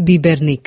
ببرنيك.